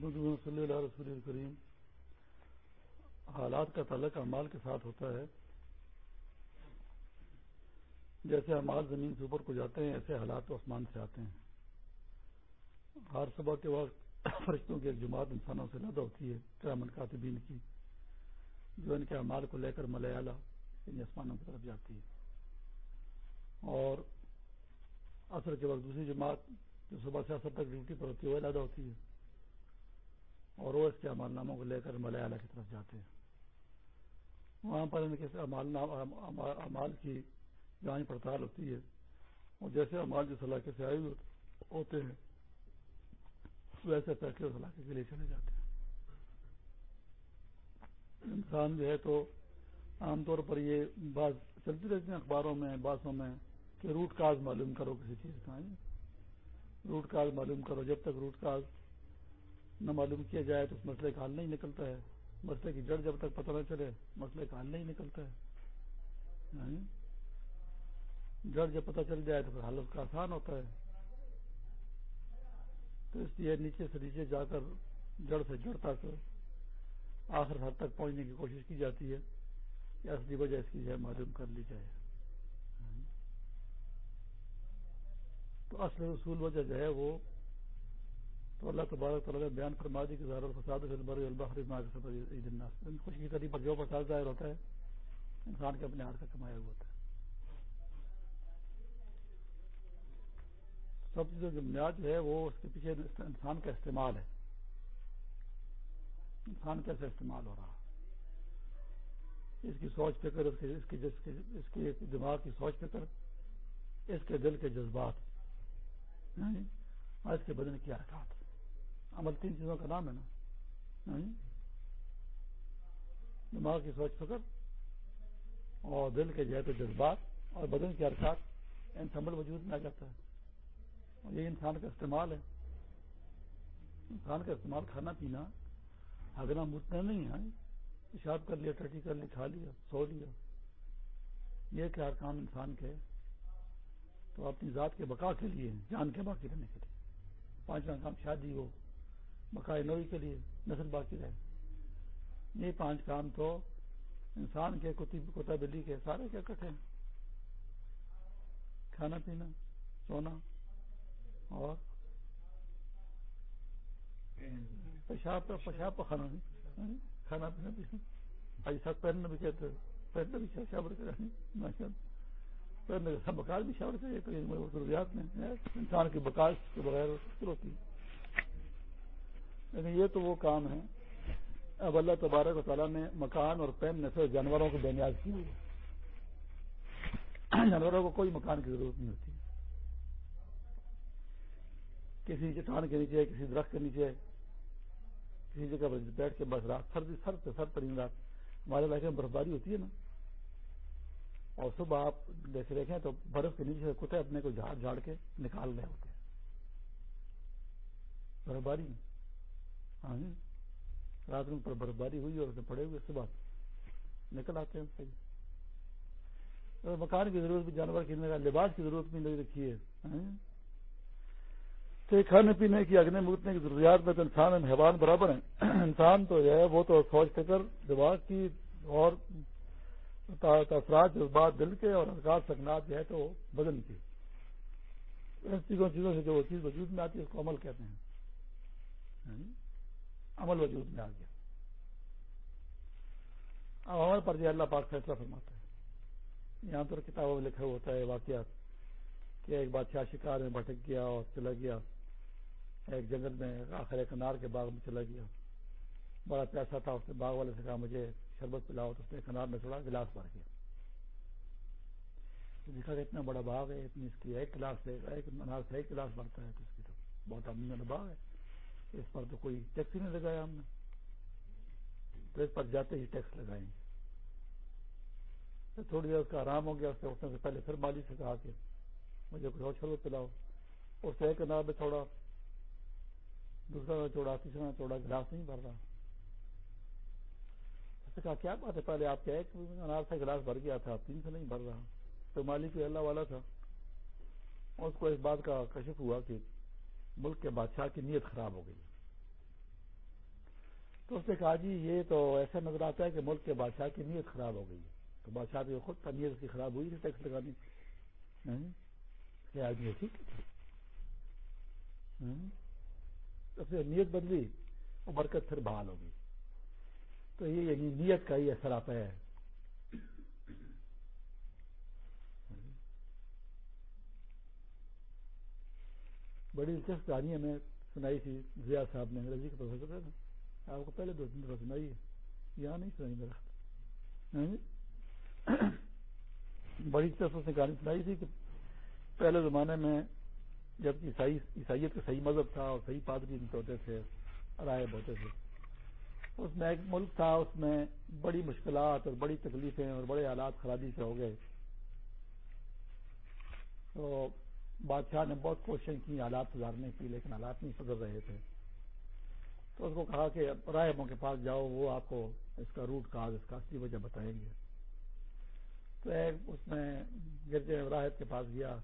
محمد صلی اللہ رسول الکریم حالات کا تعلق اعمال کے ساتھ ہوتا ہے۔ جیسے اعمال زمین سے اوپر کو جاتے ہیں، ایسے حالات آسمان سے آتے ہیں۔ ہر صبح کے وقت فرشتوں کی ایک جماعت انسانوں سے لدا ہوتی ہے کرامن کاتبین کی، جو ان کے اعمال کو لے کر ملیالہ ان آسمانوں کی طرف جاتی ہے۔ اور عصر کے وقت دوسری جماعت جو صبح سے اثر تک ڈیوٹی پر ہوتی ہے، وہ لدا ہوتی ہے۔ اور وہ اس کے امال ناموں کو لے کر ملیالہ کی طرف جاتے ہیں۔ وہاں پر ان کے امال کی جانچ پڑتال ہوتی ہے۔ اور جیسے امال جس علاقے سے آئے ہوتے ہیں، ویسے فیصلے اس علاقے کے لیے چلے جاتے ہیں۔ انسان جو ہے تو عام طور پر یہ بات چلتی رہتی ہیں اخباروں میں، باتوں میں کہ روٹ کاز معلوم کرو کسی چیز کا روٹ کاز معلوم کرو، جب تک روٹ کاز نہ معلوم کیا جائے تو اس مسئلے کا حل نہیں نکلتا ہے۔ مسئلے کی جڑ جب تک پتہ نہ چلے، مسئلے کا حل نہیں نکلتا ہے۔ یعنی جڑ جب پتہ چل جائے تو پھر حل اس کا آسان ہوتا ہے۔ تو اس لیے نیچے سے نیچے جا کر جڑ سے جڑ تک آخر حد تک پہنچنے کی کوشش کی جاتی ہے۔ کہ اصلی وجہ اس کی جو ہے معلوم کر لی جائے۔ تو اصل اصول وجہ جو ہے وہ تو اللہ تبارک تعالیٰ نے بیان فرما دی کہ زہر الفساد یعنی خوشی کی پر جو فساد ظاہر ہوتا ہے، انسان کے اپنے ہاتھ کا کمایا ہوا ہوتا ہے۔ سب چیزوں کی بنیاد جو ہے وہ اس کے پیچھے انسان کا استعمال ہے۔ انسان کیسے استعمال ہو رہا؟ اس کی سوچ فکر، اس کے اس کے دماغ کی سوچ فکر، اس کے دل کے جذبات یعنی اور اس کے بدن کی حرکات۔ عمل تین چیزوں کا نام ہے نا۔ ہاں جی۔ دماغ کی سوچ فکر اور دل کے جہت جذبات اور بدن کی حرکات، ان سمبل وجود میں آ جاتا ہے۔ اور یہ انسان کا استعمال ہے۔ انسان کا استعمال کھانا پینا، ہگنا مٹنا نہیں ہے۔ پیشاب کر لیا، ٹٹی کر لی، کھا لیا، سو لیا۔ یہ کیا کام انسان کے؟ تو اپنی ذات کے بقا کے لیے، جان کے باقی رہنے کے لیے۔ پانچواں کام شادی ہو بقائے نوئی کے لیے نسل باقی رہے۔ یہ پانچ کام تو انسان کے کتا بلی کے سارے کیا کٹے ہیں۔ کھانا پینا، سونا اور پیشاب پیشاب کھانا۔ نہیں کھانا پینا بھی آج ساتھ پہننا بھی کہتے پہننا بھی شاور کریں پہننے کا بکاس بھی شاور چاہیے ضروریات میں انسان کی بکاس کے بغیر ہوتی ہے لیکن یہ تو وہ کام ہے اب اللہ تبارک و تعالیٰ نے مکان اور پہننے سے جانوروں کو بے نیاز کی ہوئی جانوروں کو کوئی مکان کی ضرورت نہیں ہوتی۔ کسی چٹان کے نیچے، کسی درخت کے نیچے، کسی جگہ پر بیٹھ کے بس رات، سر سر پہ سر ترین رات۔ ہمارے علاقے میں برفباری ہوتی ہے نا۔ اور صبح آپ دیکھ دیکھیں تو برف کے نیچے سے کتے اپنے کو جھاڑ جھاڑ کے نکال رہے ہوتے ہیں۔ برفباری۔ میں ہاں جی۔ رات میں برف باری ہوئی اور پڑے ہوئے صبح نکل آتے ہیں مکان کی ضرورت بھی، جانور کی لباس کی ضرورت بھی نہیں رکھی ہے۔ ہاں جی۔ تو کھانے پینے کی، اگنے مگتنے کی ضروریات میں تو انسان حیوان برابر ہیں۔ انسان تو جو ہے، وہ تو سوچ فکر دماغ کی اور اثرات جذبات دل کے اور حرکات، سکنات جو ہے تو بدن کی چیزوں چیزوں سے جو چیز وجود میں آتی ہے، اس کو عمل کہتے ہیں۔ ہاں جی۔ عمل وجود میں آ گیا۔ اب عمل پر جو اللہ پاک فیصلہ فرماتا ہے۔ یہاں پر کتابوں میں لکھا ہوتا ہے واقعات کہ ایک بادشاہ شکار میں بھٹک گیا اور چلا گیا۔ ایک جنگل میں آخر ایک انار کے باغ میں چلا گیا۔ بڑا پیسہ تھا اس نے، باغ والے سے کہا، مجھے شربت پلاؤ تو اس نے ایک انار میں تھوڑا گلاس بھر گیا دیکھا کہ اتنا بڑا باغ ہے، اتنی اس کی ایک کلاس ایک انار سے ایک کلاس بھرتا ہے تو اس کی تو بہت امین باغ ہے۔ اس پر تو کوئی ٹیکس ہی نہیں لگایا ہم نے۔ تو اس پر جاتے ہی ٹیکس لگائیں۔ گے تھوڑی دیر اس کا آرام ہو گیا، اس اٹھنے سے پہلے پھر مالی سے کہا کہ مجھے کچھ اور چھوڑ پلاؤ۔ اس سے ایک انار میں تھوڑا دوسرا میں چوڑا تیسرا چوڑا گلاس نہیں بھر رہا۔ اس نے کہا، کیا بات ہے؟ پہلے آپ کا ایک انار سے گلاس بھر گیا تھا تین سے نہیں بھر رہا۔ تو مالی اللہ والا تھا۔ اس کو اس بات کا کشف ہوا کہ ملک کے بادشاہ کی نیت خراب ہو گئی۔ تو اس نے کہا جی یہ تو ایسا نظر آتا ہے کہ ملک کے بادشاہ کی نیت خراب ہو گئی۔ ہے تو بادشاہ کی خود کا نیت کی خراب ہوئی تھی ٹیکس لگانی آدمی ہاں؟ ٹھیک ہاں؟ نیت بدلی، وہ برکت پھر بحال ہوگی تو یہ یعنی نیت کا ہی اثر آتا ہے۔ بڑی دلچسپ کہانی ہمیں سنائی تھی ضیاء صاحب نے انگریزی جی کے پروفیسر تھے نا۔ آپ کو پہلے دو تین دفعہ سنائی ہے۔ یہاں نہیں سنائی میرا ہاں جی؟ بڑی دلچسپ نے کہانی سنائی تھی کہ پہلے زمانے میں جب عیسائی، عیسائیت کا صحیح مذہب تھا اور صحیح پادری ہوتے تھے رائب ہوتے تھے۔ اس میں ایک ملک تھا، اس میں بڑی مشکلات اور بڑی تکلیفیں اور بڑے حالات خرابی سے ہو گئے۔ تو بادشاہ نے بہت کوششیں کی، حالات سدھارنے کی، لیکن حالات نہیں سدھر رہے تھے۔ تو اس کو کہا کہ راہبوں کے پاس جاؤ، وہ آپ کو اس کا روٹ کاز اس کا اصلی وجہ بتائیں گے۔ تو ایک اس میں گرجے راہب کے پاس گیا۔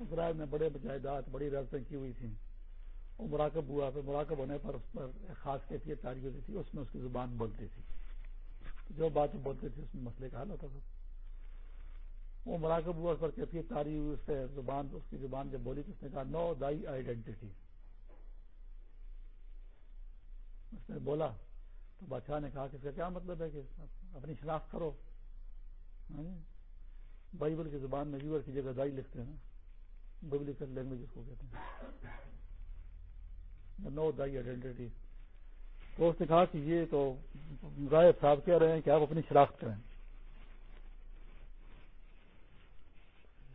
اس راہب میں بڑے مجاہدات، بڑی رفتیں کی ہوئی تھیں۔ وہ مراکب ہوا، پھر مراکب ہونے پر اس پر ایک خاص کیفیت تاریخ ہوتی تھی، اس میں اس کی زبان بولتی تھی۔ جو بات وہ بولتی تھی اس میں مسئلے کا حل ہوتا تھا۔ وہ مراکب ہوا اس پر کیفیت تاری ہوئی، اس سے زبان، اس کی زبان جب بولی تو اس نے کہا نو دائی آئیڈینٹی اس نے بولا، تو بادشاہ نے کہا کہ اس کا کیا مطلب ہے کہ اپنی شناخت کرو۔ ہاں جی؟ بائبل کی زبان میں ویور کی جگہ دائی لکھتے ہیں نا۔ ببلیکل لینگویج اس کو کہتے ہیں۔ نو دائی آئیڈینٹی تو اس نے کہا کہ یہ تو رائے صاحب کہہ رہے ہیں کہ آپ اپنی شناخت کریں۔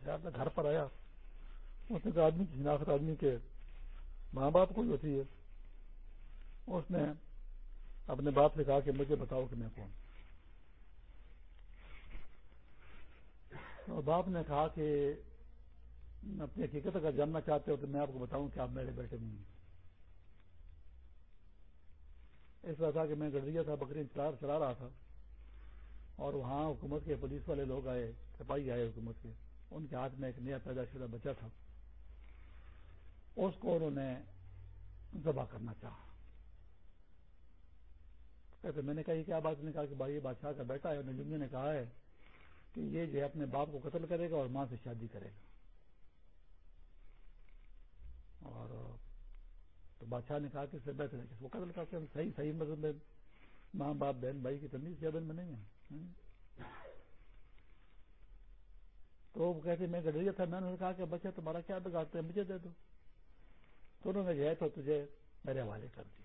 گھر پر آیا۔ اس نے کہا، آدمی کی شناخت، آدمی کے ماں باپ کو ہی ہوتی ہے۔ اس نے اپنے باپ سے کہا کہ مجھے بتاؤ کہ میں کون۔ اور باپ نے کہا کہ اپنی حقیقت اگر جاننا چاہتے ہو تو میں آپ کو بتاؤں کہ آپ میرے بیٹے نہیں ہیں۔ اس طرح تھا کہ میں گڑیا تھا، بکری چلا رہا تھا۔ اور وہاں حکومت کے پولیس والے لوگ آئے، سپاہی آئے حکومت کے۔ ان کے ہاتھ میں ایک نیا پیدا شدہ بچہ تھا۔ اس کو انہوں نے ذبح کرنا چاہا۔ کہتے، میں نے کہا، یہ کیا بات؟ نے کہا کہ بھائی، یہ بادشاہ کا بیٹا ہے نجمی نے کہا ہے کہ یہ جو ہے اپنے باپ کو قتل کرے گا اور ماں سے شادی کرے گا۔ اور تو بادشاہ نے کہا کہ اس سے بہتر ہے کہ وہ قتل کرتے ہیں صحیح صحیح مذہب میں ماں، باپ، بہن، بھائی کی تمیز زیادہ میں نہیں ہے تو وہ کہتے میں گڈریا تھا، میں نے کہا کہ بچہ تمہارا کیا بگاڑتے ہیں مجھے دے دو۔ تو انہوں نے جو ہے تو تجھے میرے حوالے کر دی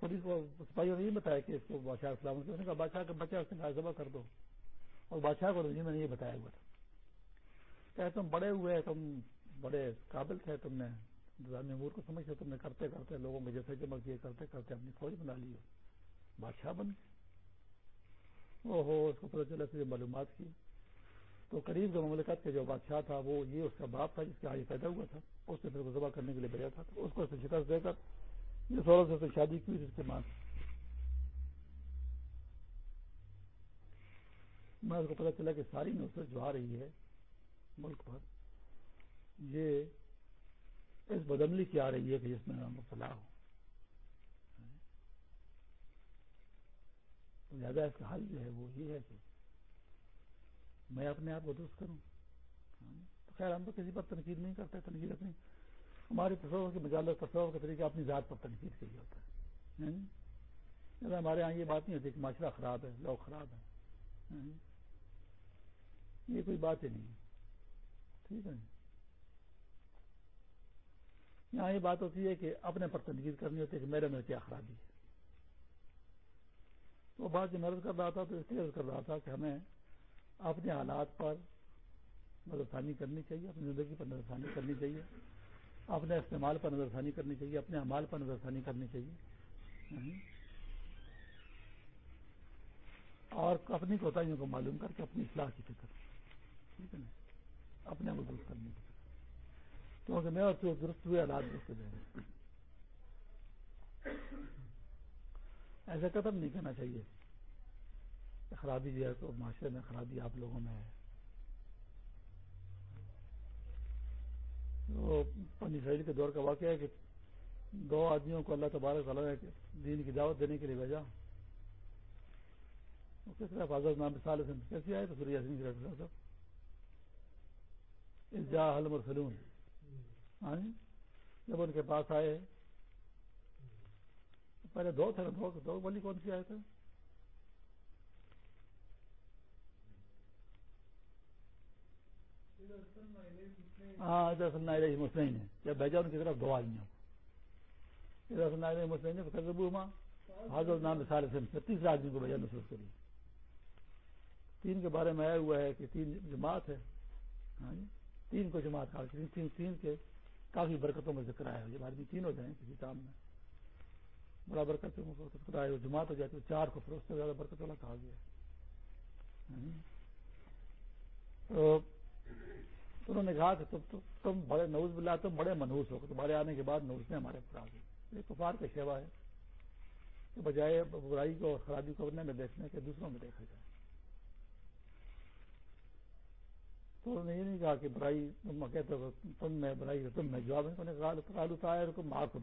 پولیس کو سپاہیوں نے یہ بتایا کہ اس کو بادشاہ اسلام نے کہا، بادشاہ کا بچہ اس نے ذبح کر دو۔ اور بادشاہ کو میں نے یہ بتایا ہوا تھا۔ کہ تم بڑے ہوئے تم بڑے قابل تھے، تم نے نظام امور کو سمجھتے، تم نے کرتے کرتے لوگوں کو جیسے جمع کیے، کرتے کرتے اپنی فوج بنا لی بادشاہ بن گئے۔ وہ ہو اس کو پتہ چلا پھر معلومات کی۔ تو قریب جو مملکت کے جو بادشاہ تھا، وہ یہ اس کا باپ تھا، جس کے آگے پیدا ہوا تھا، اس نے پھر ذبح کرنے کے لیے بھیجا تھا۔ تو اس کو شکست دے کر جس عورت سے شادی کی جس کے ماں میں اس کو پتا چلا کہ ساری نوسط جو آ رہی ہے ملک پر، یہ اس بدملی کی آ رہی ہے کہ جس میں مبتلا ہو زیادہ اس کا حل جو ہے وہ یہ ہے کہ میں اپنے آپ کو درست کروں۔ ہاں، تو خیر، ہم تو کسی پر تنقید نہیں کرتے، تنقید اپنی، ہماری تصور کی مجالت تصور کا طریقہ اپنی ذات پر تنقید کے لیے ہوتا ہاں، ہے ہمارے یہاں یہ بات نہیں ہوتی کہ معاشرہ خراب ہے لوگ خراب ہے۔ ہاں، یہ کوئی بات ہی نہیں ٹھیک ہے۔ یہاں یہ بات ہوتی ہے کہ اپنے پر تنقید کرنی ہوتی ہے کہ میرے میں کیا خرابی ہے۔ وہ بات جو مرض کر رہا تھا تو اس لیے کر رہا تھا کہ ہمیں اپنے حالات پر نظر ثانی کرنی چاہیے، اپنی زندگی پر نظر ثانی کرنی چاہیے، اپنے استعمال پر نظر ثانی کرنی چاہیے، اپنے امال پر نظر ثانی کرنی چاہیے۔ اور اپنی کوتاہیوں کو معلوم کر کے اپنی اصلاح کی فکر۔ ٹھیک ہے نا؟ اپنے کو درست کرنے کی فکر۔ کیونکہ میں اور درست ہوئے، حالات درست ہو جائیں۔ ایسا قدم نہیں کرنا چاہیے خرابی جو ہے تو معاشرے میں خرابی آپ لوگوں میں ہے۔ وہ پنی سہیل کے دور کا واقعہ ہے کہ دو آدمیوں کو اللہ تبارک تعالیٰ نے دین کی دعوت دینے کے لیے بھیجا۔ کس طرح حضرت نام سال سے کیسی آئے تو سوریا سنگھ صاحب؟ جا حلم اور سلون ہاں جی؟ جب ان کے پاس آئے پہلے دو تھے دو دو بلی کون سی آئے تھے؟ ہاں ادھر سننا مسلم ہے۔ جب بھیجا ان کی طرف دو آئی آدمیوں ادھر سننا مسلم نے تو حضرت نام سال سے تیسرے آدمی کو بھیجا نصرت کری۔ تین کے بارے میں آیا ہوا ہے کہ تین جماعت ہے۔ ہاں جی تین کو جماعت تین, تین, تین کے کافی برکتوں میں ذکر آیا ہے۔ جب آدمی تین ہو جائیں کسی کام میں۔ بڑا برکت ذکر جماعت ہو جاتی ہے، چار کو پھر اس سے زیادہ برکت والا کہا گیا ہاں۔ تو انہوں نے کہا کہ تم تم بڑے نوز بلا تم بڑے منہوس ہو، تمہارے آنے کے بعد نوز نے ہمارے پر آ گئے۔ یہ کفار کا سیوا ہے کہ بجائے برائی کو اور خرابی کو اپنے میں دیکھنے کے دوسروں میں دیکھا جائے۔ تو انہوں نے یہ نہیں کہا کہ برائی، تم کہتے ہو تم میں برائی تم میں جواب ہے۔ انہوں نے کہا تعلق آئے محکم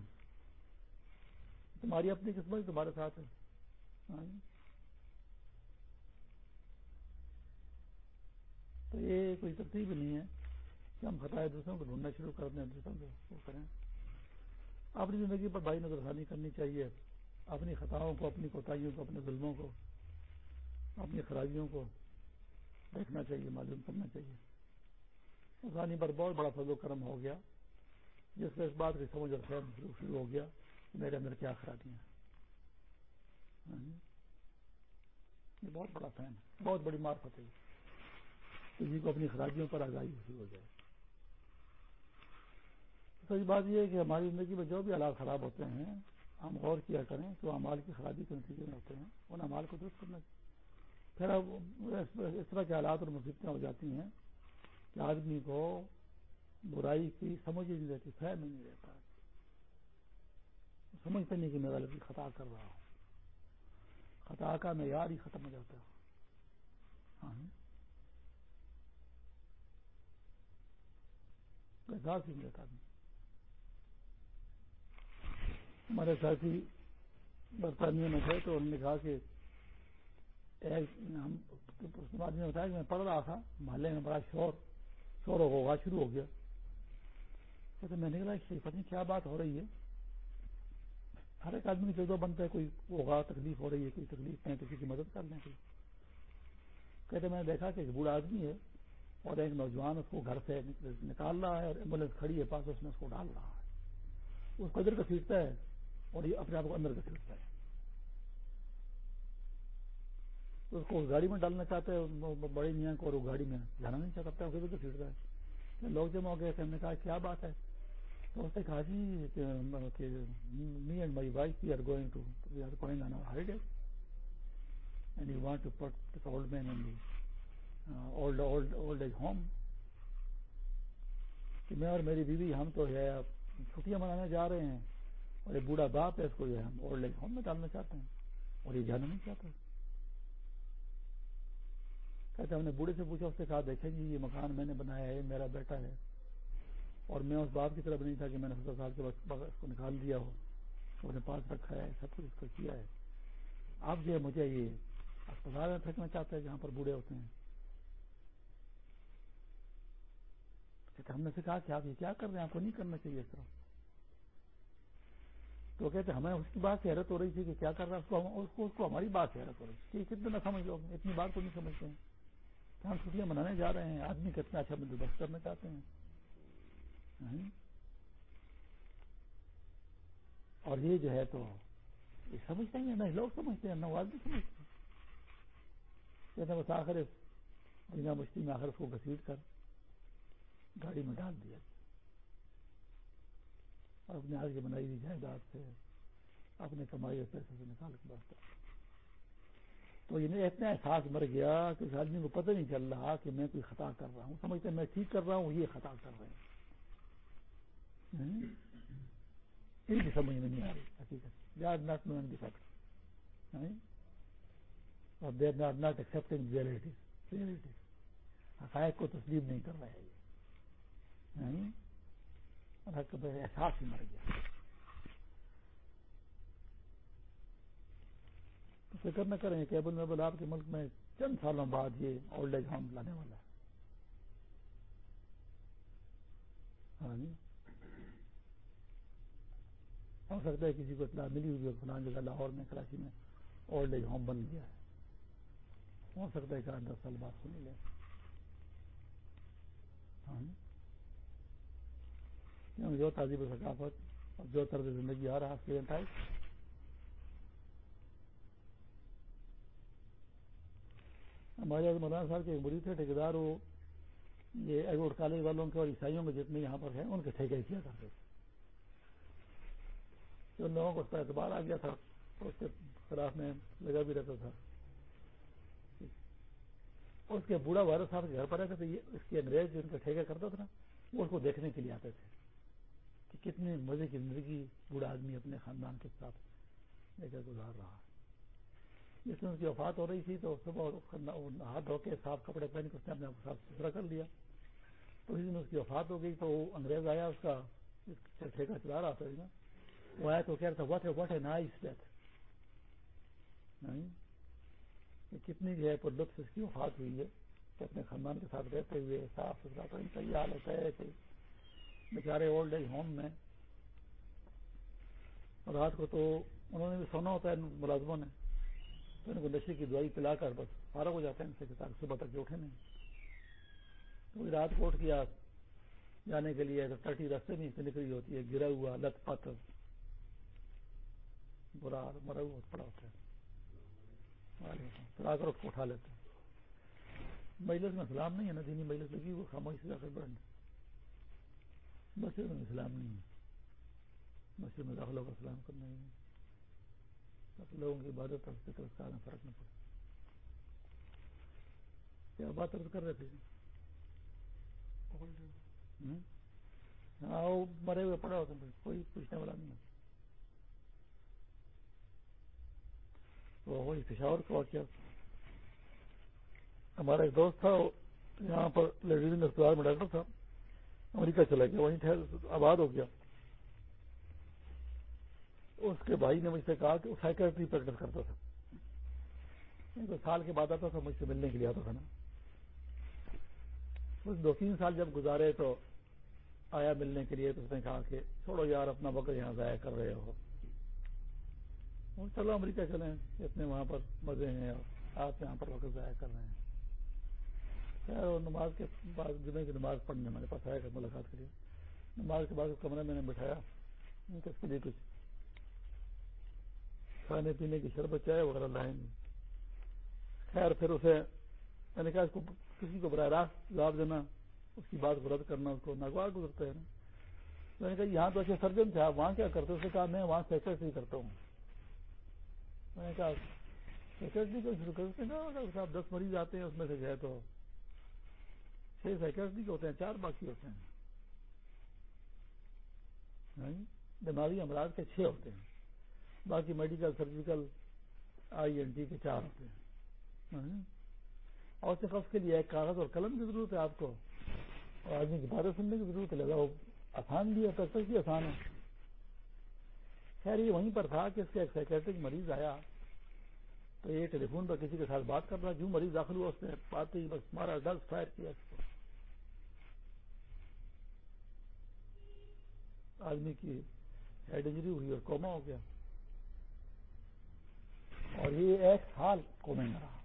تمہاری اپنی قسمت تمہارے ساتھ ہے۔ ہاں جی۔ تو یہ کوئی ترتیب نہیں ہے کہ ہم خطائے دوسروں کو ڈھونڈنا شروع کر دیں دوسروں کو وہ کریں۔ اپنی زندگی پر بھائی نظر ثانی کرنی چاہیے۔ اپنی خطاؤں کو، اپنی کوتاہیوں کو، اپنے ظلموں کو، اپنی خرابیوں کو دیکھنا چاہیے، معلوم کرنا چاہیے۔ انسانی پر بہت بڑا فضل و کرم ہو گیا، جس سے اس بات کی سمجھ اور فہم شروع ہو گیا۔ میرے اندر کیا خرابیاں ہیں؟ ہاں جی؟ یہ بہت بڑا فہم ہے، بہت بڑی مارفت ہے کسی کو اپنی خرابیوں پر آگاہی ہو جائے۔ سچ بات یہ ہے کہ ہماری زندگی میں جو بھی حالات خراب ہوتے ہیں، ہم غور کیا کریں تو امال کی خرابی کے نتیجے میں ہوتے ہیں، ان امال کو درست کرنا۔ پھر اب اس طرح کے حالات اور مصیبتیں ہو جاتی ہیں کہ آدمی کو برائی کی سمجھ ہی نہیں رہتی، فہم ہی نہیں رہتا۔ سمجھتے نہیں کہ میں غلطی خطا کر رہا ہوں۔ خطا کا معیار ہی ختم ہو جاتا ہے۔ ہاں جی۔ ہمارے ساتھی برطانیہ میں تھے تو انہوں نے کہا کہ ہم آدمی نے بتایا کہ میں پڑھ رہا تھا، محلے میں بڑا شور شور ہوگا، شروع ہو گیا۔ تو میں نے کہا پتہ نہیں کیا بات ہو رہی ہے؟ ہر ایک آدمی جو بنتا ہے، کوئی ہوگا تکلیف ہو رہی ہے، کوئی تکلیف ہے کسی کی مدد کر لیں کوئی۔ کہتے میں نے دیکھا کہ ایک بوڑھا آدمی ہے اور ایک نوجوان اس کو گھر سے نکال رہا ہے اور ایمبولینس کھڑی ہے، پاس اس میں اس کو ڈال رہا ہے۔ اس کو ادھر کا سیٹتا ہے اور یہ اپنے آپ کو اندر کا ہے۔ اس کو گاڑی میں ڈالنا چاہتے ہیں بڑی میاں کو اور وہ گاڑی میں جانا نہیں چاہتا کدھر ہے۔ لوگ جمع ہو گئے تھے ہم نے کہا کیا بات ہے؟ تو اس نے کہا جی me and my wife we are going to we are going on holiday and you want to put old man in old old old age home کہ میں اور میری بیوی ہم تو ہے چھٹیاں منانے جا رہے ہیں اور یہ بوڑھا باپ ہے اس کو جو ہے ہم اولڈ ایج ہوم میں ڈالنا چاہتے ہیں اور یہ جانا نہیں چاہتا کہتے ہم نے بوڑھے سے پوچھا اس سے کہا دیکھیں جی یہ مکان میں نے بنایا ہے میرا بیٹا ہے اور میں اس باپ کی طرف نہیں تھا کہ میں نے ستر سال کے بعد اس کو نکال دیا ہو اپنے پاس رکھا ہے، سب کچھ اس کو کیا ہے۔ اب جو ہے مجھے یہ اسپتال میں پھینکنا چاہتے ہیں جہاں پر بوڑھے ہوتے ہیں۔ اچھا، ہم نے سے کہا کہ آپ یہ کیا کر رہے ہیں؟ آپ کو نہیں کرنا چاہیے اس طرح۔ تو کہتے ہمیں اس کی بات سے حیرت ہو رہی تھی کہ کیا کر رہا ہے؟ اس کو ہماری بات سے حیرت ہو رہی تھی کتنے نہ سمجھ لو اتنی بات کو نہیں سمجھتے ہیں۔ کہ ہم چھٹیاں منانے جا رہے ہیں، آدمی کتنا اچھا بندوبست کرنا چاہتے ہیں۔ ہاں۔ اور یہ جو ہے تو، یہ سمجھتے ہیں نہ لوگ سمجھتے ہیں نہ وہ آدمی سمجھتے ہیں۔ کہتے بس آخر دنیا مشکل میں آخر اس کو گھسیٹ کر گاڑی میں ڈال دیا۔ اور اپنے آج کی بنائی ہوئی جائیداد سے اپنے کمائی ہوئے پیسے سے نکال کے بات تو انہیں اتنا احساس مر گیا کہ اس آدمی کو پتہ نہیں چل رہا کہ میں کوئی خطا کر رہا ہوں۔ سمجھتے میں ٹھیک کر رہا ہوں، یہ خطا کر رہے ہیں۔ ہاں؟ ان کی سمجھ میں نہیں آ رہی حقیقت they are not knowing the fact اور they are not accepting realities realities حقائق کو تسلیم نہیں کر رہے۔ ہیں احساس ہی مر گیا۔ فکر نہ کریں کیبل میں بول آپ کے ملک میں چند سالوں بعد یہ اولڈ ایج ہوم لانے والا ہے۔ ہاں جی؟ ہو سکتا ہے کسی کو اطلاع ملی ہوئی فلان جگہ لاہور میں، کراچی میں اولڈ ایج ہوم بن گیا ہے۔ ہو سکتا ہے کہ آٹھ دس سال بعد سن لے ہاں جی۔ جو تہذیب ثقافت اور جو طرز زندگی آ رہا ہے ہمارے مولانا صاحب کے مریض تھے ٹھیکیدار وہ یہ ایگوڈ کالج والوں کے اور عیسائیوں میں جتنے یہاں پر ہیں، ان کے ٹھیکے کیا کرتے تھے۔ ان لوگوں کو اس کا اعتبار آ گیا تھا اس کے خلاف میں لگا بھی رہتا تھا۔ اس کے بوڑھا وائرس صاحب کے گھر پر رہتے تھے اس کی انگریز جو ان کا ٹھیکہ کرتا تھا نا، وہ اس کو دیکھنے کے لیے آتے تھے کہ کتنے مزے کی زندگی بوڑھا آدمی اپنے خاندان کے ساتھ لے کر گزار رہا جس میں اس کی وفات ہو رہی تھی تو صبح ہاتھ دھو کے صاف کپڑے پہن کے اس نے اپنے آپ کو صاف ستھرا کر لیا۔ تو اسی دن اس کی وفات ہو گئی تو وہ انگریز آیا، اس کا ٹھیکہ چلا رہا تھا۔ نا وہ آیا تو کہہ رہا تھا what what a nice death کتنی جو ہے پر لطف اس کی وفات ہوئی ہے کہ اپنے خاندان کے ساتھ رہتے ہوئے صاف ستھرا تو ان کا یہ حال ہوتا ہے کہ بیچارے اولڈ ایج ہوم میں۔ رات کو تو انہوں نے بھی سونا ہوتا ہے ملازموں نے۔ تو ان کو نشے کی دوائی پلا کر بس فارغ ہو جاتے ہیں ان سے کہ صبح تک جو اٹھے نہیں۔ تو رات کو اٹھ کیا جانے کے لیے ٹٹی رستے میں سے نکلی ہوتی ہے، گرا ہوا، لت پت۔ برا مرا ہوا پڑا ہوتا ہے۔ پھر آ کر اس کو اٹھا لیتے مجلس میں سلام نہیں ہے نا، دینی مجلس لگی وہ خاموشی سے جا کر مسجد میں اسلام نہیں ہے۔ مسجد میں داخلوں کا اسلام کرنا ہی لوگوں کی عبادت اور فکر کا فرق نہ پڑے۔ کیا بات کر رہے تھے؟ ہاں وہ مرے ہوئے پڑا ہوتا کوئی پوچھنے والا نہیں ہوتا وہ وہی پشاور کا واقعہ۔ ہمارا ایک دوست تھا یہاں پر لیڈیز اسپتال میں ڈاکٹر تھا، امریکہ چلا گیا، وہیں ٹھہر آباد ہو گیا۔ اس کے بھائی نے مجھ سے کہا کہ وہ سائیکٹری پریکٹس کرتا تھا۔ یعنی سال کے بعد آتا تھا، مجھ سے ملنے کے لیے آتا تھا نا۔ دو تین سال جب گزارے تو آیا ملنے کے لیے، تو اس نے کہا کہ چھوڑو یار، اپنا وقت یہاں ضائع کر رہے ہو۔ چلو امریکہ چلیں اتنے وہاں پر مزے ہیں اور آپ یہاں پر وقت ضائع کر رہے ہیں۔ نماز کے بعد جمعے کی نماز پڑھنے ہمارے پاس آیا کر ملاقات کے لیے۔ نماز کے بعد کمرے میں نے بٹھایا اس کے لیے کچھ کھانے پینے کی شربت، چائے وغیرہ لائیں گے خیر، پھر اسے میں نے کہا اس کو کسی کو براہ راست جواب دینا، اس کی بات کو رد کرنا، اس کو ناگوار گزرتا ہے نا میں نے کہا، یہاں تو اچھے سرجن تھے، آپ وہاں کیا کرتے؟ اس نے کہا، میں وہاں سیکرٹری کرتا ہوں۔ میں نے کہا سیکرٹری کو شروع کرتے صاحب دس مریض آتے ہیں، اس میں سے گئے تو چھ سیکرٹری کے ہوتے ہیں، چار باقی ہوتے ہیں۔ ہاں جی؟ دماغی امراض کے چھ ہوتے ہیں۔ باقی medical surgical I N T کے چار ہوتے ہیں۔ اور صرف کے لیے ایک کاغذ اور قلم کی ضرورت ہے آپ کو۔ اور آدمی کی باتیں سننے کی ضرورت ہے لگا وہ آسان بھی ہے پیسہ بھی آسان ہے۔ خیر یہ وہیں پر تھا کہ اس کا ایک سیکرٹری مریض آیا تو یہ ٹیلی فون پر کسی کے ساتھ بات کر رہا جو مریض داخل ہوا اس نے بات ہی بس مارا ڈرگ فائر کیا اس کو آدمی کی ہیڈ انجری ہوئی اور کوما ہو گیا۔ اور یہ ایک سال کومے میں رہا۔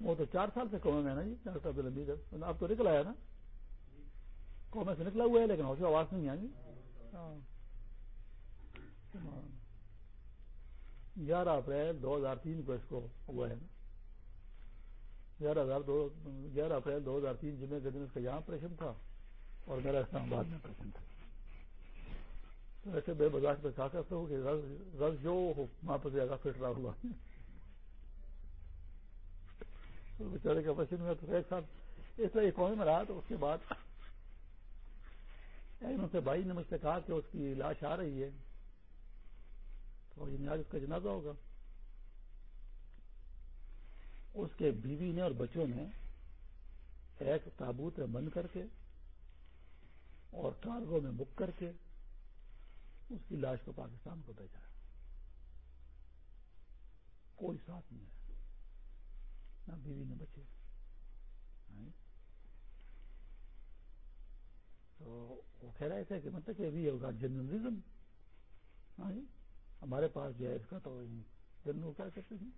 وہ تو چار سال سے کومے میں نا جی ڈاکٹر عبد الحمید اب تو نکل آیا نا؟ کومے سے نکلا ہوا ہے لیکن اسے آواز نہیں آئی۔ گیارہ اپریل دو ہزار تین کو اس کو ہوا ہے۔ گیارہ ہزار دو گیارہ اپریل دو ہزار تین جمعے کے دن اس کا یہاں آپریشن تھا اور میرا اسلام آباد میں آپریشن تھا۔ تو ایسے بے برداشت میں کہا کرتا ہوں کہ رز جو وہاں پر زیادہ فٹ رہا ہوا۔ بیچارے کا آپریشن ہوا تو ایک ساتھ اس طرح قومی میں رہا تو اس کے بعد یعنی ان سے بھائی نے مجھ سے کہا کہ اس کی لاش آ رہی ہے۔ تو یعنی آج اس کا جنازہ ہوگا۔ اس کے بیوی نے اور بچوں نے ایک تابوت بند کر کے اور کارگو میں بک کر کے اس کی لاش کو پاکستان کو بھیجا۔ ہے کوئی ساتھ نہیں ہے نہ بیوی نہ بچے۔ ہاں؟ تو وہ کہہ رہے تھے کہ مطلب کہ ابھی ہوگا جرنلزم۔ ہاں جی؟ ہمارے پاس جو ہے اس کا تو جنرل کیا کہتے ہیں؟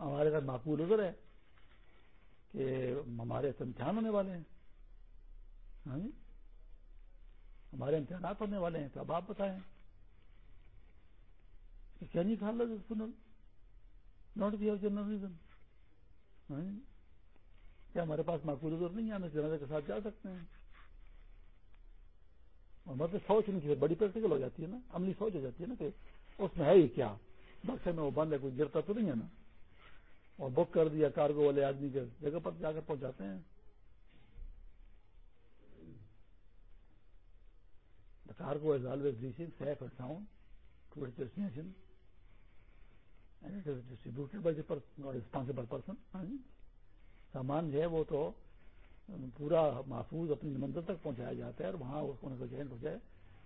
ہمارے گھر معقول ادھر ہے کہ ہمارے امتحان ہونے والے ہیں۔ ہاں جی؟ ہمارے امتحانات ہونے والے ہیں تو اب آپ بتائیں۔ کیا نہیں کھا لگے سنل نوٹ بھی جرنلزم کیا ہمارے پاس معقول ادھر نہیں ہے؟ ہم جنازے کے ساتھ جا سکتے ہیں۔ مطلب سوچ نہیں کی بڑی پریکٹیکل ہو جاتی ہے نا، عملی سوچ ہو جاتی ہے نا کہ اس میں ہے ہی کیا۔ بکسے میں وہ بند ہے، کوئی گرتا تو نہیں ہے نا۔ اور بک کر دیا کارگو والے آدمی کے جگہ پر جا کر پہنچاتے ہیں۔ Cargo is always reaching safe and sound to it destination distributed by responsible person سامان جو ہے وہ تو پورا محفوظ اپنی منزل تک پہنچایا جاتا ہے اور وہاں اس کو نیگوجیٹ ہو جائے،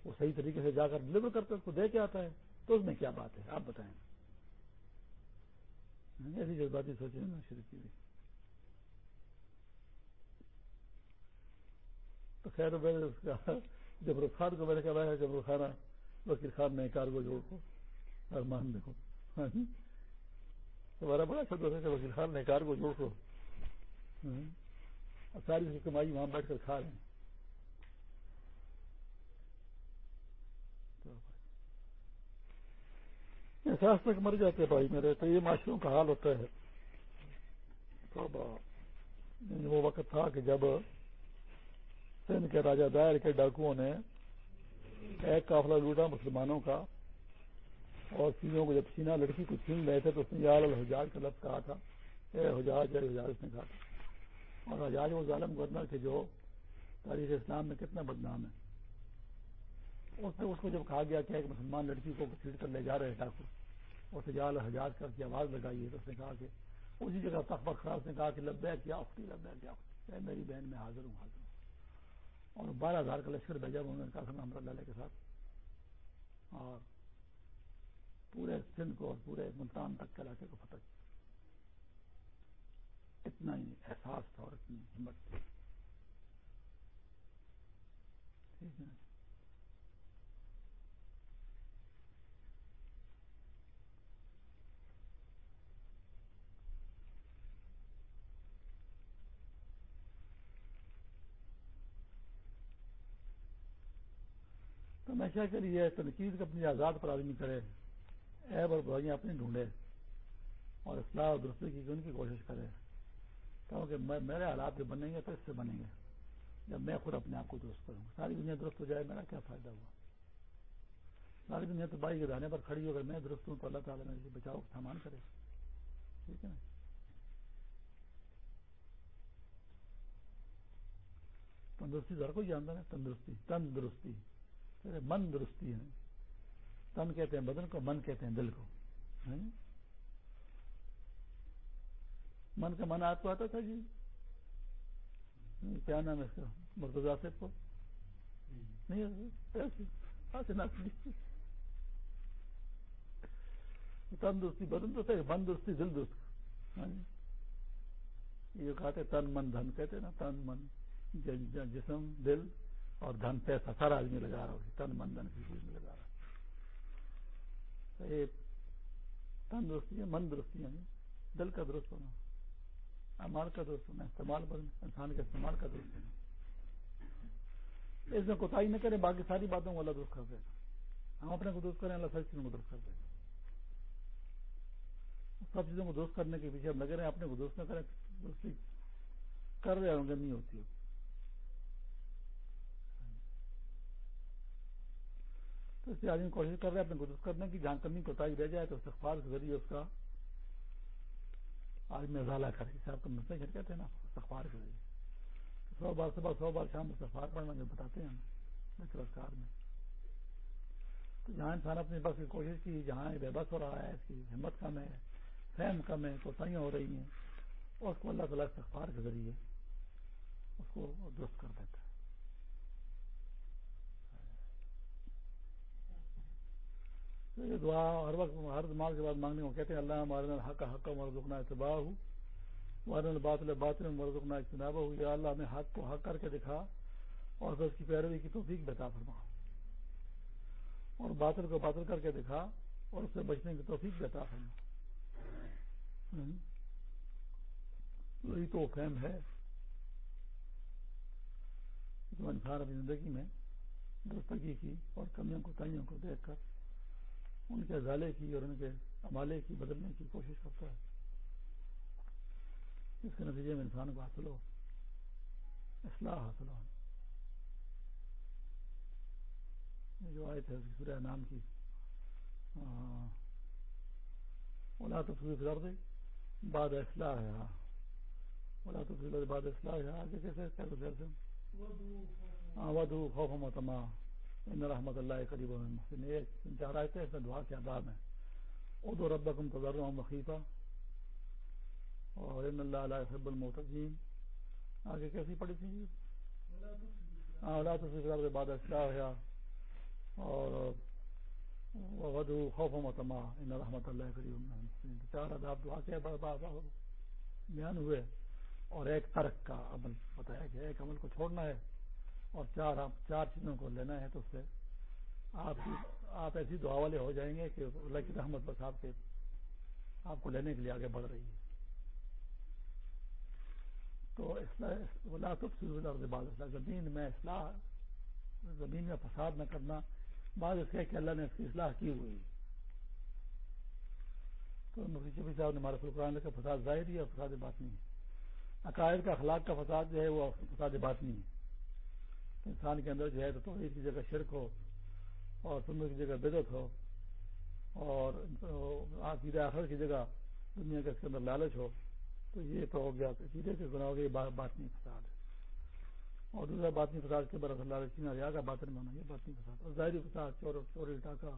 وہ صحیح طریقے سے جا کر ڈلیور کرتے اس کو دے کے آتا ہے، تو اس میں کیا بات ہے؟ آپ بتائیں۔ ایسی جذباتی سوچیں نا شروع کی بھی۔ تو خیر، میں نے اس کا جب خان کو میں نے کہا جب رخانہ ہاں جی۔ وکیل خان نے کارگو جوڑ کو ارمان دیکھو۔ تمہارا بڑا شد ہے وکیل خان نے کارگو جوڑ کو۔ ساری کی کمائی وہاں بیٹھ کر کھا رہے ہیں۔ احساس تک مر جاتے بھائی میرے، تو یہ معاشروں کا حال ہوتا ہے۔ یعنی وہ وقت تھا کہ جب سندھ کے راجا دائر کے ڈاکوؤں نے ایک قافلہ لوٹا مسلمانوں کا اور چیزوں کو جب سینا لڑکی کو چھین رہے تھے تو اس نے یار الحجاج کا لفظ کہا تھا۔ اے حجاج اے حجاج، اس نے کہا تھا۔ اور آج وہ ظالم گورنر تھے جو تاریخ اسلام میں کتنا بدنام ہے۔ اس نے اس کو جب کہا گیا کہ ایک مسلمان لڑکی کو چھیڑ کر لے جا رہے ڈاکو اور سجال حجاز کر کے آواز لگائی ہے، تو اس نے کہا کہ اسی جگہ تخبہ خاص نے کہا کہ لبیا کیا اختی لبیا کیا میری بہن، میں حاضر ہوں حاضر ہوں۔ اور بارہ ہزار کا لشکر بھیجا، انہوں نے کہا ہم اللہ کے ساتھ۔ اور پورے سندھ کو اور پورے ملتان تک کے علاقے کو فتح کیا۔ اتنا ہی احساس تھا اور اتنی ہمت تھی۔ ٹھیک ہے۔ تو ہمیشہ کے لیے تنقید اپنی آزاد پر آدمی کرے ایب اور برائیاں اپنی ڈھونڈے اور اصلاح اور درستی کی ان کی کوشش کرے۔ کیونکہ میرے حالات جو بنیں گے تو اس سے بنیں گے۔ جب میں خود اپنے آپ کو درست کروں گا۔ ساری دنیا درست ہو جائے، میرا کیا فائدہ ہوا؟ ساری دنیا تو بائی کے دانے پر کھڑی ہو کر میں درست ہوں تو اللہ تعالیٰ میرے بچاؤ کا سامان کرے۔ ٹھیک ہے نا؟ تندرستی ہر کوئی جانتا ہے تندرستی تندرستی من درستی ہے تن کہتے ہیں بدن کو، من کہتے ہیں دل کو۔ ہاں؟ من کا من آپ کو آتا تھا جی؟ کیا نام ہے اس کا؟ مرتضا صاحب کو؟ نہیں تندرستی بدن تو صحیح من درستی دل درست ہاں جی۔ یہ کہتے تن من دھن، کہتے نا، تن من جسم، دل اور دھن پیسہ۔ سارا آدمی لگا رہا ہوگی تن من دھن کی چیز میں لگا رہا تندرستی ہے من درستی یعنی دل کا درست ہونا۔ امال کا درست ہونا استعمال پر انسان کے استعمال کا درست ہونا اس میں کوتا نہ کریں، باقی ساری باتوں کو اللہ درست کر دے۔ گا ہم اپنے کو درست کریں، اللہ ساری چیزوں کو درست کر دے۔ گا سب چیزوں کو درست کرنے کے پیچھے ہم لگے رہے ہیں اپنے کو درست نہ کریں درستی کر رہے ہوں گے، نہیں ہوتی۔ تو اس لیے آدمی کوشش کر رہے ہیں اپنے کو درست کرنے کی، جہاں کمی کوتا رہ جائے تو استغفار کے ذریعے اس کا آج میں ازالہ کر کے صاحب کا مسئلہ کہتے ہیں نا؟ سخبار کے ذریعے سو بار صبح سو بار شام میں پڑھنا جو بتاتے ہیں ہم میں۔ تو جہاں انسان اپنے بس کی کوشش کی، جہاں بے بس ہو رہا ہے، اس کی ہمت کم ہے، فہم کم ہے کوتاہیاں ہو رہی ہیں اور اس کو اللہ تعالیٰ سخبار کے ذریعے اس کو درست کر دیتا ہے یہ دعا، ہر وقت ہر دماغ کے بعد مانگنے کو کہتے ہیں، اللہ ہمارے حق حق مرزقنا اتباع ہوں ہمارے باطل باطل مرزقنا اجتناب ہو، یا اللہ ہمیں حق کو حق کر کے دکھا اور پھر اس کی پیروی کی توفیق بتا فرما۔ اور باطل کو باطل کر کے دکھا اور اس سے بچنے کی توفیق بتا فرما۔ وہی تو فہم ہے۔ جو انسان اپنی زندگی میں درستگی کی اور کمیوں کو تائیوں کو دیکھ کر ان کے ازالے کی اور ان کے امالے کی بدلنے کی کوشش کرتا ہے۔ اس کے نتیجے میں انسان کو حاصل ہو۔ اصلاح حاصل ہو۔ جو آئے تھے سورہ نام کی۔ اولا تو کر دے بعد اصلاح ہے اولا تو بعد اصلاح ہے آگے کیسے کیسے ودو خوف متما ان رحمت اللہ قریب چار آئے اس میں دعا کے آداب ہیں۔ ادو رب کم تذر مخیفہ اور ان اللہ علیہ حب المتجین آگے کیسی پڑی تھی؟ ہاں، اولا تو بعد اصلاح ہے اور ودو خوف و متما ان رحمت اللہ قریب چار آداب دعا کے بیان ہوئے۔ اور ایک ترک کا عمل بتایا گیا۔ ایک عمل کو چھوڑنا ہے۔ اور چار چار چیزوں کو لینا ہے تو اس سے آپ آپ ایسی دعا والے ہو جائیں گے کہ اللہ کی رحمت بس آپ کے آپ کو لینے کے لیے آگے بڑھ رہی ہے۔ تو اصلاح زمین میں اصلاح زمین میں فساد نہ کرنا۔ بعض اس کہ اللہ نے اس کی اصلاح کی ہوئی۔ تو مفتی شفی صاحب نے ہمارے فلقران کا فساد ظاہر ہی اور فساد بات نہیں ہے۔ عقائد کا اخلاق کا فساد جو ہے وہ فساد بات نہیں ہے۔ انسان کے اندر جو ہے تو توحید کی جگہ شرک ہو اور سنت کی جگہ بدت ہو اور عقیدہ آخر کی جگہ دنیا کے اس کے اندر لالچ ہو، تو یہ تو ہو گیا عقیدے کے گناہ ہو گیا یہ بات نہیں فساد اور دوسرا بات نہیں فساد کے برس اللہ چینا ریا کا باطن میں ہونا، یہ بات نہیں فساد۔ اور ظاہری فساد، چور چوری ٹاکا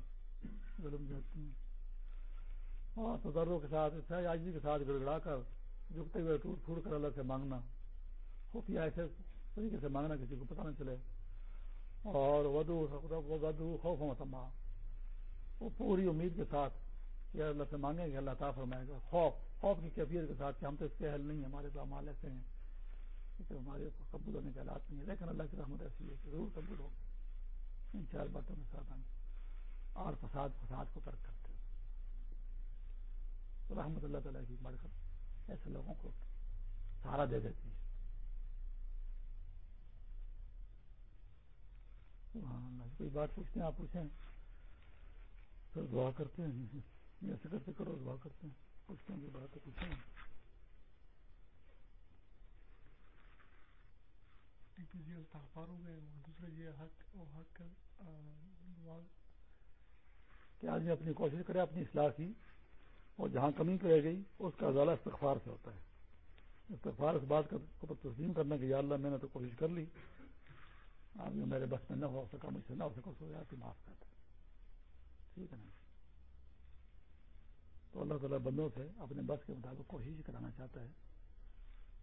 ظلم جاتی ہیں۔ اور تجربوں کے ساتھ آجی کے ساتھ گڑگڑا کر، جھکتے ہوئے ٹوٹ پھوٹ کر اللہ سے مانگنا، خفیہ ایسے طریقے سے مانگنا کسی کو پتہ نہ چلے۔ اور ودو ودو خوف متما وہ پوری امید کے ساتھ کہ اللہ سے مانگیں گے، اللہ تعالیٰ فرمائے گا۔ خوف خوف کی کیفیت کے ساتھ کہ ہم تو اس کے حل نہیں ہمارے تو امال ایسے ہیں۔ کہ ہمارے قبول ہونے کے حالات نہیں ہے لیکن اللہ کی رحمت ایسی ہے کہ ضرور قبول ہوگا ان چار باتوں کے ساتھ آئیں اور فساد فساد کو ترک کرتے رحمت اللہ تعالیٰ کی بڑھ کر ایسے لوگوں کو سہارا دے دیتی ہے۔ کوئی بات پوچھتے ہیں آپ پوچھیں۔ پھر دعا کرتے ہیں۔ ایسے کرتے کرو دعا کرتے ہیں۔ پوچھتے ہیں بات پوچھیں۔ کہ آدمی اپنی کوشش کرے اپنی اصلاح کی اور جہاں کمی کرے گئی اس کا ازالہ استغفار سے ہوتا ہے۔ استغفار اس بات کو تسلیم کرنا کہ یا اللہ میں نے تو کوشش کر لی۔ اب جو میرے بس میں نہ ہو سکا مجھ سے نہ ہو سکا سو تو معاف کر دیں ٹھیک ہے نا؟ تو اللہ تعالیٰ بندوں سے اپنے بس کے مطابق کوشش کرانا چاہتا ہے۔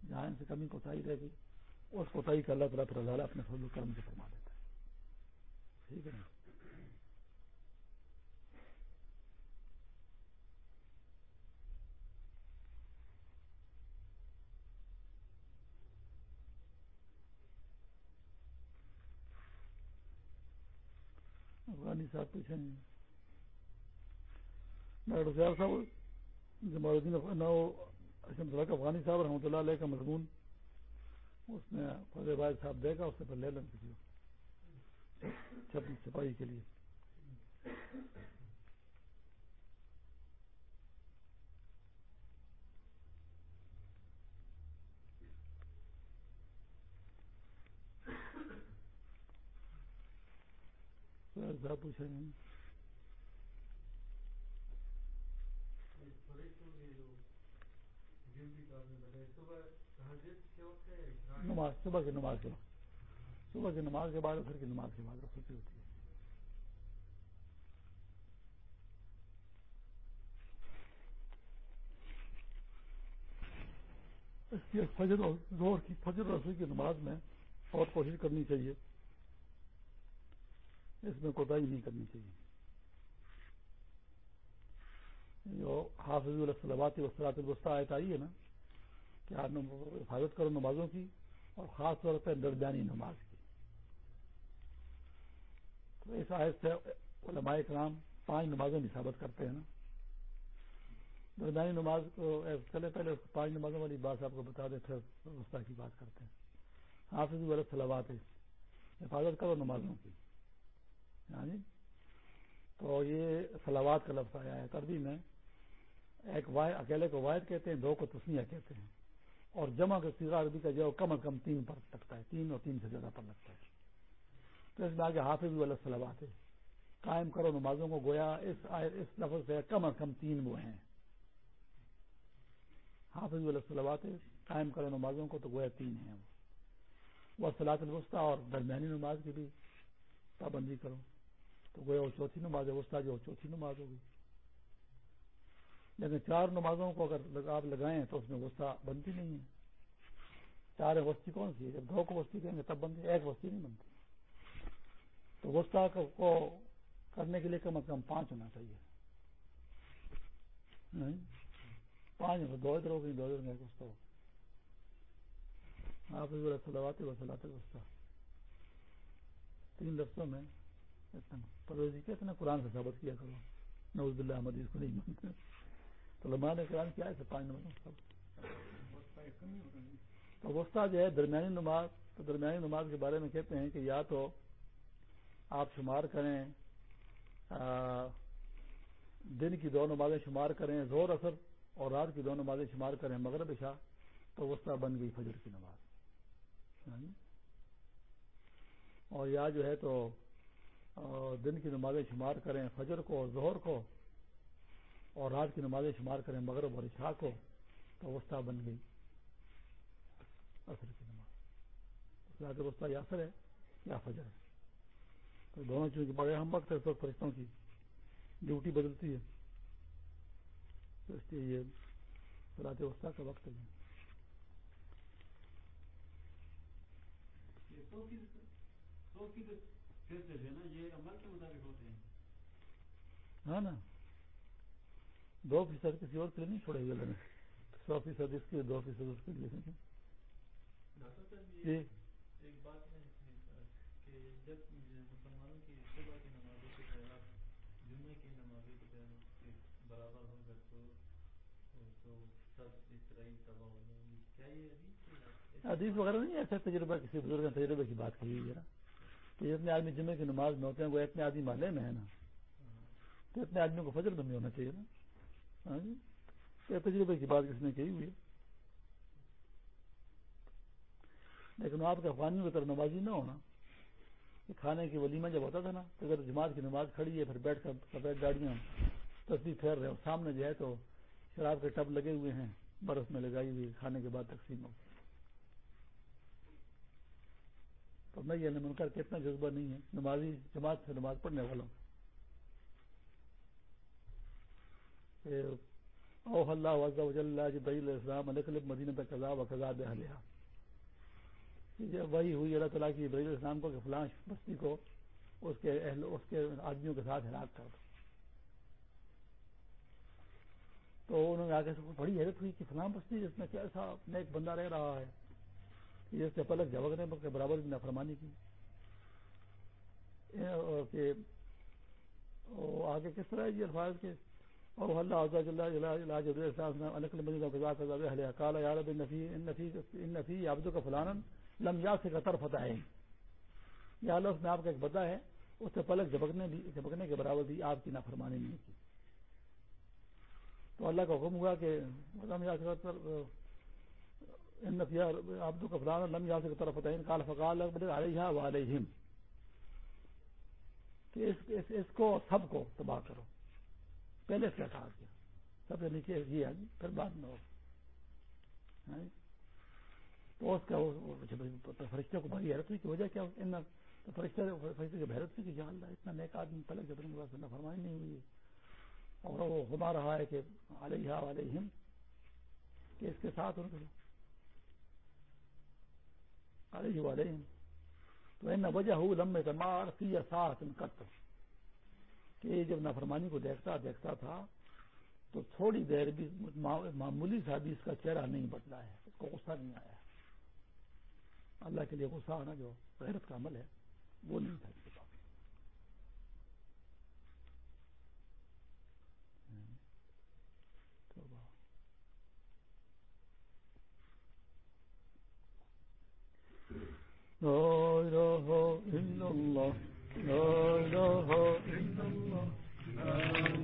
جہاں ان سے کمی کوتاہی رہے گی، اس کوتاہی کا اللہ تعالیٰ پھر اللہ اپنے فضل کرم سے فرما دیتا ہے۔ ٹھیک ہے نا؟ ساتھ پیچھے نہیں ڈاکٹر سیال صاحب جمال الدین اشم صلاح افغانی صاحب رحمۃ اللہ علیہ کا مضمون، اس نے فضل باز صاحب دے گا اس سے پھر لے لیں کسی چھپائی کے لیے۔ پوچھیں گے نماز صبح کی نماز کے صبح کی نماز کے بعد پھر کی نماز کے بعد ہوتی ہے اس کی فجر اور زور کی فجر رسوئی کی نماز میں اور کوشش کرنی چاہیے اس میں کوتاہی نہیں کرنی چاہیے۔ جو حافظ السلامات وسلاط الوسطی آیت آئی ہے نا، کہ آپ حفاظت کرو نمازوں کی اور خاص طور پہ درمیانی نماز کی۔ تو اس آیت سے علماء کرام پانچ نمازیں بھی ثابت کرتے ہیں نا۔ درمیانی نماز کو چلے پہلے پانچ نمازوں والی بات آپ کو بتا دیں، پھر وسطی کی بات کرتے ہیں۔ حافظ السلامات حفاظت کرو نمازوں کی۔ ہاں جی؟ تو یہ سلاوات کا لفظ آیا ہے تربی میں ایک واحد اکیلے کو واحد کہتے ہیں، دو کو تسمیہ کہتے ہیں۔ اور جمع کا سیرا عربی کا جو کم از کم تین پر لگتا ہے، تین اور تین سے زیادہ پر لگتا ہے۔ تو اس میں آگے حافظ والا سلوات ہے قائم کرو نمازوں کو، گویا اس اس لفظ سے کم از کم تین وہ ہیں۔ حافظ والا سلوات ہے قائم کرو نمازوں کو تو گویا تین ہیں وہ۔ سلاط الوسطی اور درمیانی نماز کی بھی پابندی کرو۔ تو گویا وہ چوتھی نماز ہے وسطی جو چوتھی نماز ہوگی۔ لیکن چار نمازوں کو اگر آپ لگائیں تو اس میں وسطی بنتی نہیں ہے۔ چار وسطی کون سی ہے؟ جب دو کو وسطی کہیں گے تب بنتی ایک وسطی نہیں بنتی۔ تو وسطی کو کرنے کے لیے کم از کم پانچ ہونا چاہیے۔ پانچ دو ادھر ہو گئی دو ادھر ایک وسطی ہو آپ سلواتے وسلاتے وسطی تین لفظوں میں پروزی کہتے ہیں قرآن سے ثابت کیا کرو۔ نوز اللہ احمد، اس کو نہیں مانتے۔ تو لمحہ نے قرآن کیا ہے پانچ نمبر تو وسطی جو ہے، درمیانی نماز، تو درمیانی نماز کے بارے میں کہتے ہیں کہ یا تو آپ شمار کریں دن کی دو نمازیں شمار کریں زور اثر اور رات کی دو نمازیں شمار کریں مغرب شاہ تو وسطی بن گئی فجر کی نماز۔ اور یا جو ہے تو دن کی نمازیں شمار کریں، فجر کو اور ظہر کو، اور رات کی نمازیں شمار کریں، مغرب اور عشاء کو، تو وسطی بن گئی۔ اثر کی نماز۔ وسطی یا اثر ہے یا فجر ہے۔ تو دونوں چیزوں کے بڑے ہم وقت ہے اس وقت فرشتوں کی ڈیوٹی بدلتی ہے۔ تو اس لیے یہ سلاط وسطی کا وقت ہے۔ تو ہاں نا دو فیصد کسی اور کے لیے نہیں چھوڑے گئے سو فیصد اس کے دو فیصد اس کے لیے۔ جی۔ ایک بات کہ جب مسلمانوں کی صبح کی نمازوں کے خیالات جمعے کی نمازوں کے برابر ہو گئے تو سب اسرائیل تباہ ہو جائیں گی کیا یہ حدیث وغیرہ نہیں ایسا تجربہ کسی بزرگ تجربے کی بات کی ہے۔ نا کہ اتنے آدمی جمعے کی نماز میں ہوتے ہیں، وہ اتنے آدمی محلے میں ہے نا۔ تو اتنے آدمیوں کو فجر میں بھی ہونا چاہیے نا۔ ہاں جی؟ تجربے کی بات کس نے کہی ہوئی؟ لیکن آپ کے افغانیوں کی طرح نمازی نہ ہونا۔ کھانے کی ولیمہ جب ہوتا تھا نا، تو اگر جماعت کی نماز کھڑی ہے، پھر بیٹھ کر سفید گاڑیاں تصویر پھیر رہے ہیں سامنے جو ہے تو شراب کے ٹب لگے ہوئے ہیں، برف میں لگائی ہوئی کھانے کے بعد تقسیم ہو۔ تو میں یہ منکر کے اتنا جذبہ نہیں ہے، نمازی جماعت سے نماز پڑھنے والوں۔ او اللہ عز و جل جبرائیل السلام علیہ مدینہ تک قضا و قضا بہلیہ جب وہی ہوئی اللہ تعالیٰ کی ابراہیم السلام کو کہ فلاں بستی کو اس کے اہل، اس کے آدمیوں کے ساتھ ہلاک کر دو۔ تو انہوں نے آگے سے بڑی حیرت ہوئی کہ فلاں بستی جس میں کیسا نیک بندہ رہ رہا ہے۔ جس سے پلک جھبکنے کے برابر بھی نافرمانی کی۔ اور کہ آگے کس طرح یہ الفاظ کے؟ اور اللہ عز وجل قال يا رب عزا نفی عبدوں کا فلانا لمجا سے قطر فتح ہے یا اللہ اس میں آپ کا ایک بدا ہے، اس سے پلک جھپکنے بھی، جھپکنے کے برابر بھی آپ کی نافرمانی نہیں کی۔ تو اللہ کا حکم ہوا کہ آبدو کا فلان لم یا سے طرف فتح کال فقال علیہ علیہم۔ کہ اس, اس, اس کو سب کو تباہ کرو۔ پہلے سے کہا کیا۔ سب سے نیچے یہ آگے پھر بعد میں ہو ہاں جی؟ تو اس کا فرشتے کو بڑی حیرت ہوئی کہ وجہ کیا؟ ان فرشتے فرشتے کی حیرت ہوئی کہ جان اللہ اتنا نیک آدمی پہلے جب ان کے پاس فرمائی نہیں ہوئی اور وہ ہما رہا ہے کہ علیہ علیہم کہ اس کے ساتھ ان کو علیہ علیہم تو ان وجہ ہو لمبے تمار کی ساتھ کت کہ جب نافرمانی کو دیکھتا دیکھتا تھا، تو تھوڑی دیر بھی معمولی سا بھی اس کا چہرہ نہیں بدلا ہے، اس کو غصہ نہیں آیا. اللہ کے لیے غصہ آنا جو غیرت کا عمل ہے، وہ نہیں تھا. لا إله إلا الله. لا إله إلا الله.